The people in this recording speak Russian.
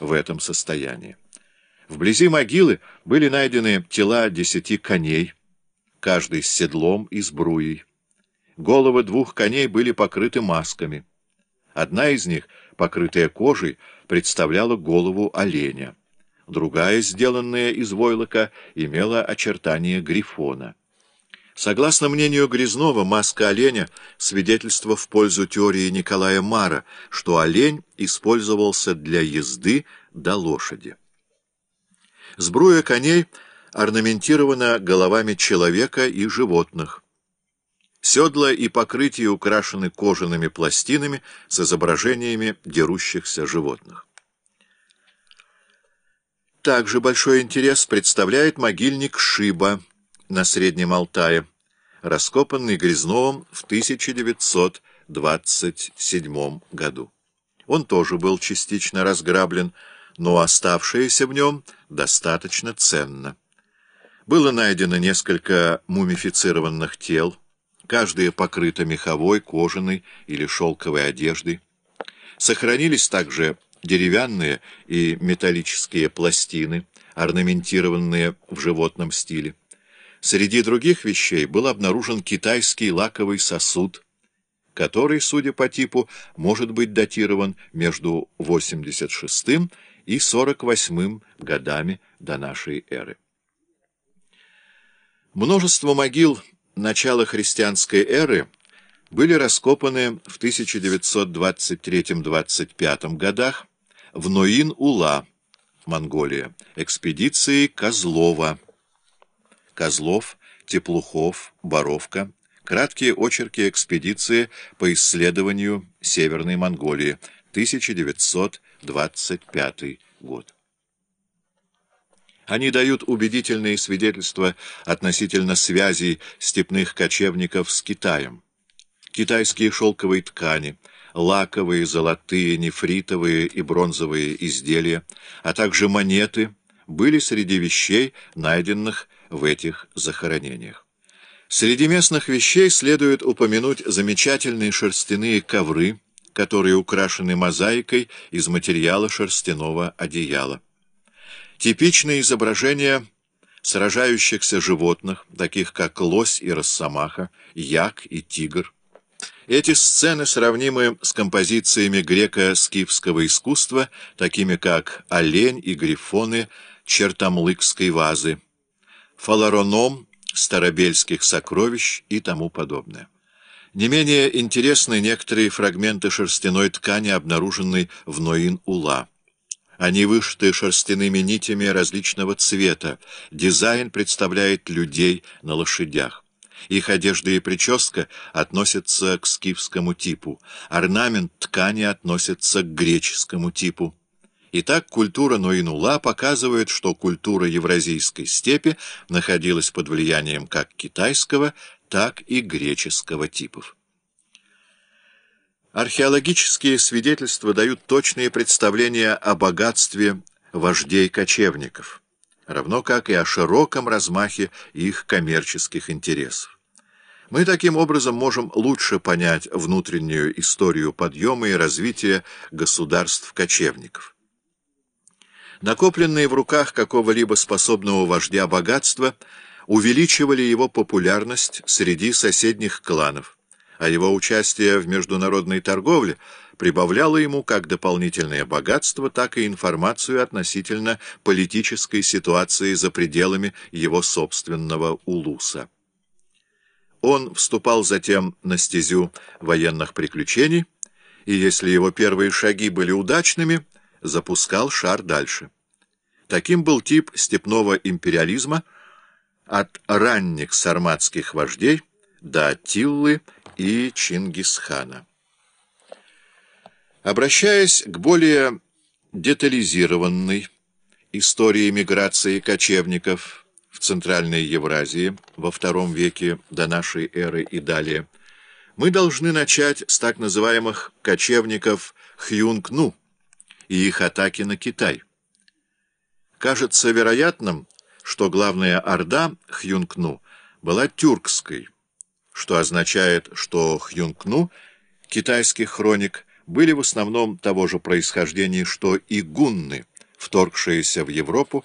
в этом состоянии. Вблизи могилы были найдены тела десяти коней, каждый с седлом и сбруей. Головы двух коней были покрыты масками. Одна из них, покрытая кожей, представляла голову оленя. Другая, сделанная из войлока, имела очертания грифона. Согласно мнению Грязнова, маска оленя — свидетельство в пользу теории Николая Мара, что олень использовался для езды до лошади. Сбруя коней орнаментирована головами человека и животных. Седла и покрытие украшены кожаными пластинами с изображениями дерущихся животных. Также большой интерес представляет могильник Шиба, на Среднем Алтае, раскопанный Грязновым в 1927 году. Он тоже был частично разграблен, но оставшееся в нем достаточно ценно. Было найдено несколько мумифицированных тел, каждое покрыто меховой, кожаной или шелковой одеждой. Сохранились также деревянные и металлические пластины, орнаментированные в животном стиле. Среди других вещей был обнаружен китайский лаковый сосуд, который, судя по типу, может быть датирован между 86 и 48 годами до нашей эры. Множество могил начала христианской эры были раскопаны в 1923-25 годах в Ноин-Ула, Монголия, экспедиции Козлова, Козлов, Теплухов, Боровка. Краткие очерки экспедиции по исследованию Северной Монголии, 1925 год. Они дают убедительные свидетельства относительно связей степных кочевников с Китаем. Китайские шелковые ткани, лаковые, золотые, нефритовые и бронзовые изделия, а также монеты были среди вещей, найденных в этих захоронениях. Среди местных вещей следует упомянуть замечательные шерстяные ковры, которые украшены мозаикой из материала шерстяного одеяла. Типичные изображения сражающихся животных, таких как лось и росомаха, як и тигр. Эти сцены сравнимы с композициями греко-скифского искусства, такими как олень и грифоны чертомлыкской вазы, фалароном старобельских сокровищ и тому подобное. Не менее интересны некоторые фрагменты шерстяной ткани, обнаруженной в Ноин-Ула. Они вышиты шерстяными нитями различного цвета. Дизайн представляет людей на лошадях. Их одежда и прическа относятся к скифскому типу. Орнамент ткани относится к греческому типу. Итак, культура Ноинула показывает, что культура Евразийской степи находилась под влиянием как китайского, так и греческого типов. Археологические свидетельства дают точные представления о богатстве вождей-кочевников, равно как и о широком размахе их коммерческих интересов. Мы таким образом можем лучше понять внутреннюю историю подъема и развития государств-кочевников. Накопленные в руках какого-либо способного вождя богатства увеличивали его популярность среди соседних кланов, а его участие в международной торговле прибавляло ему как дополнительное богатство, так и информацию относительно политической ситуации за пределами его собственного улуса. Он вступал затем на стезю военных приключений, и если его первые шаги были удачными – запускал шар дальше. Таким был тип степного империализма от ранних сарматских вождей до Аттиллы и Чингисхана. Обращаясь к более детализированной истории миграции кочевников в Центральной Евразии во II веке до нашей эры и далее, мы должны начать с так называемых кочевников Хюнг-Ну, и их атаки на Китай. Кажется вероятным, что главная орда Хюнкну была тюркской, что означает, что Хюнкну, китайский хроник, были в основном того же происхождения, что и гунны, вторгшиеся в Европу